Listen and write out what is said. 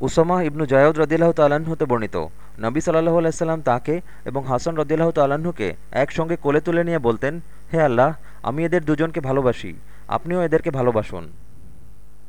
Osama ইবনু জায়দ রদিল্লাহ তাল্লাহ্ন হতে বর্ণিত। নবী সাল্লাহ আলাইসাল্লাম তাকে এবং হাসান রদিল্লাহ তাল্লাহ্নকে একসঙ্গে কোলে তুলে নিয়ে বলতেন, হে আল্লাহ, আমি এদের দুজনকে ভালোবাসি। আপনিও এদেরকে ভালোবাসুন।